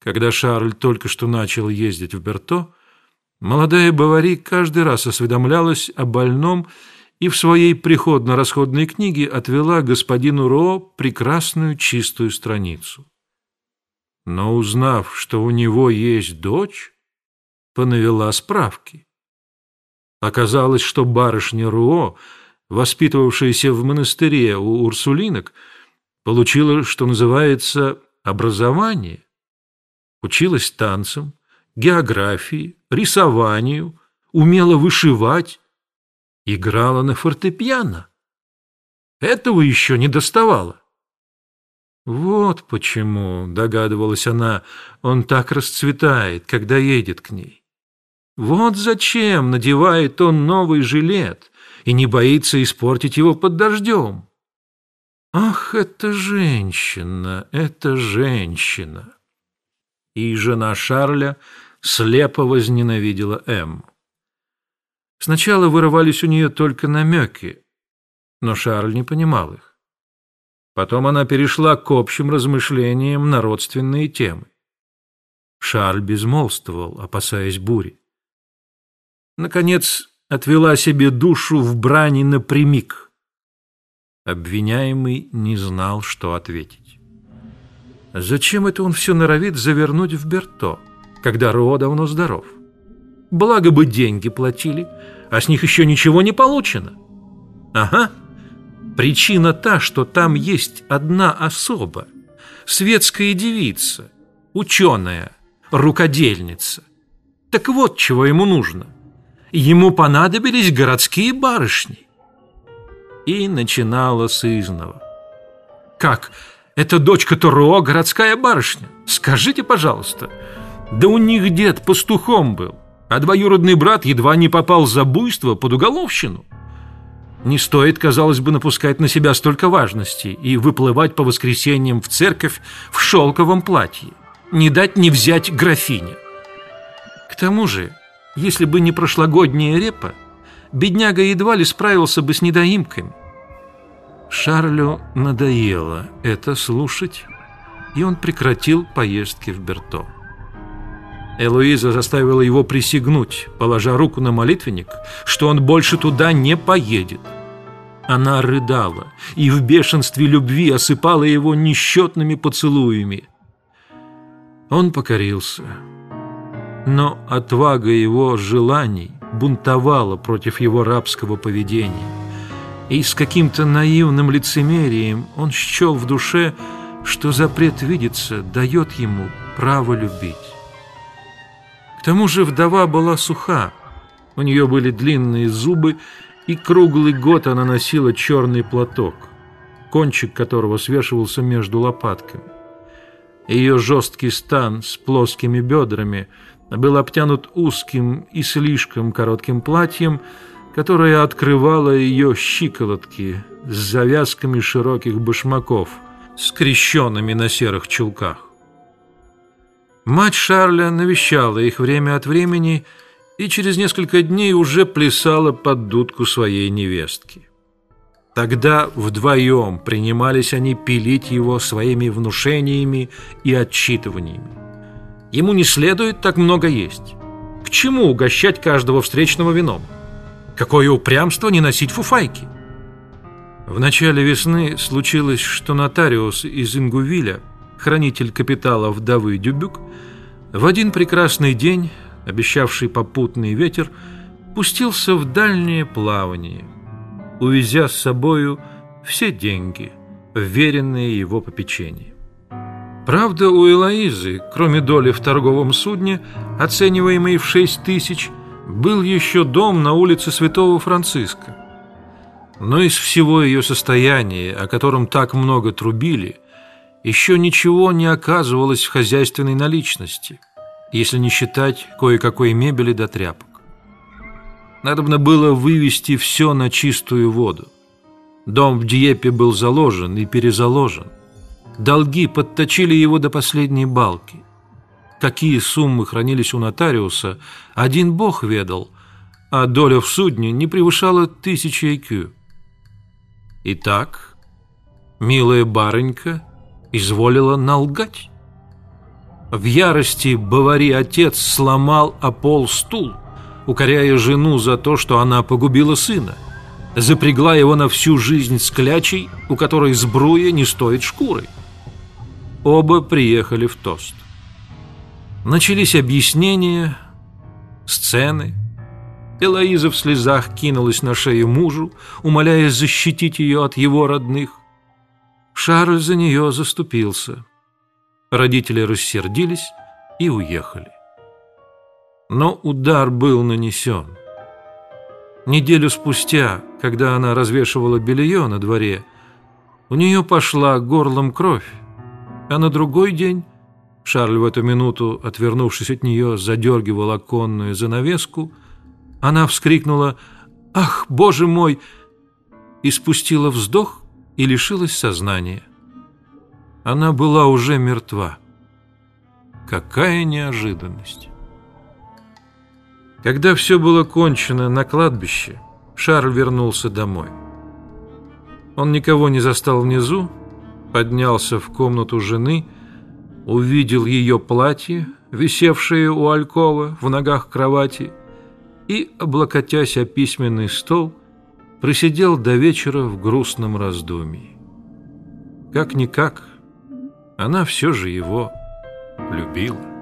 Когда Шарль только что начал ездить в Берто, молодая Бавари каждый раз осведомлялась о больном и в своей приходно-расходной книге отвела господину Ро прекрасную чистую страницу. Но узнав, что у него есть дочь, понавела справки. Оказалось, что барышня Руо, воспитывавшаяся в монастыре у урсулинок, получила, что называется, образование. Училась танцам, географии, рисованию, умела вышивать, играла на фортепиано. Этого еще не доставало. Вот почему, догадывалась она, он так расцветает, когда едет к ней. Вот зачем надевает он новый жилет и не боится испортить его под дождем. Ах, это женщина, это женщина. И жена Шарля слепо возненавидела М. Сначала вырывались у нее только намеки, но Шарль не понимал их. Потом она перешла к общим размышлениям на родственные темы. Шарль безмолвствовал, опасаясь бури. Наконец, отвела себе душу в брани напрямик. Обвиняемый не знал, что ответить. Зачем это он все норовит завернуть в Берто, когда Ро давно здоров? Благо бы деньги платили, а с них еще ничего не получено. Ага, причина та, что там есть одна особа, светская девица, ученая, рукодельница. Так вот, чего ему нужно – ему понадобились городские барышни. И начинала с изного. Как? Это дочка Туро, городская барышня? Скажите, пожалуйста. Да у них дед пастухом был, а двоюродный брат едва не попал за буйство под уголовщину. Не стоит, казалось бы, напускать на себя столько важности и выплывать по воскресеньям в церковь в шелковом платье. Не дать не взять графиня. К тому же если бы не прошлогодняя репа, бедняга едва ли справился бы с недоимками. Шарлю надоело это слушать, и он прекратил поездки в Берто. Элоиза заставила его присягнуть, положа руку на молитвенник, что он больше туда не поедет. Она рыдала и в бешенстве любви осыпала его несчетными поцелуями. Он покорился но отвага его желаний бунтовала против его рабского поведения. И с каким-то наивным лицемерием он счел в душе, что запрет видеться дает ему право любить. К тому же вдова была суха, у нее были длинные зубы, и круглый год она носила черный платок, кончик которого свешивался между лопатками. Ее жесткий стан с плоскими бедрами – был обтянут узким и слишком коротким платьем, которое открывало ее щиколотки с завязками широких башмаков, скрещенными на серых чулках. Мать Шарля навещала их время от времени и через несколько дней уже плясала под дудку своей невестки. Тогда вдвоем принимались они пилить его своими внушениями и отчитываниями. Ему не следует так много есть. К чему угощать каждого встречного вином? Какое упрямство не носить фуфайки? В начале весны случилось, что нотариус из Ингувиля, хранитель капитала вдовы Дюбюк, в один прекрасный день, обещавший попутный ветер, пустился в дальнее плавание, увезя с собою все деньги, вверенные его попечению. Правда, у Элоизы, кроме доли в торговом судне, оцениваемой в шесть тысяч, был еще дом на улице Святого Франциска. Но из всего ее состояния, о котором так много трубили, еще ничего не оказывалось в хозяйственной наличности, если не считать кое-какой мебели до тряпок. Надобно было вывести все на чистую воду. Дом в Диепе был заложен и перезаложен. Долги подточили его до последней балки. Какие суммы хранились у нотариуса, один бог ведал, а доля в судне не превышала тысячи IQ. Итак, милая барынька изволила налгать. В ярости Бавари отец сломал о пол стул, укоряя жену за то, что она погубила сына. Запрягла его на всю жизнь с клячей, у которой сбруя не стоит шкуры. Оба приехали в тост. Начались объяснения, сцены. Элоиза в слезах кинулась на шею мужу, умоляя защитить ее от его родных. Шарль за нее заступился. Родители рассердились и уехали. Но удар был нанесен. Неделю спустя, когда она развешивала белье на дворе, у нее пошла горлом кровь, а на другой день Шарль в эту минуту, отвернувшись от нее, задергивал оконную занавеску, она вскрикнула «Ах, Боже мой!» и спустила вздох и лишилась сознания. Она была уже мертва. Какая неожиданность! Когда все было кончено на кладбище, Шарль вернулся домой. Он никого не застал внизу, поднялся в комнату жены, увидел ее платье, висевшее у алькова в ногах кровати, и, облокотясь о письменный стол, просидел до вечера в грустном раздумье. Как-никак, она все же его любила.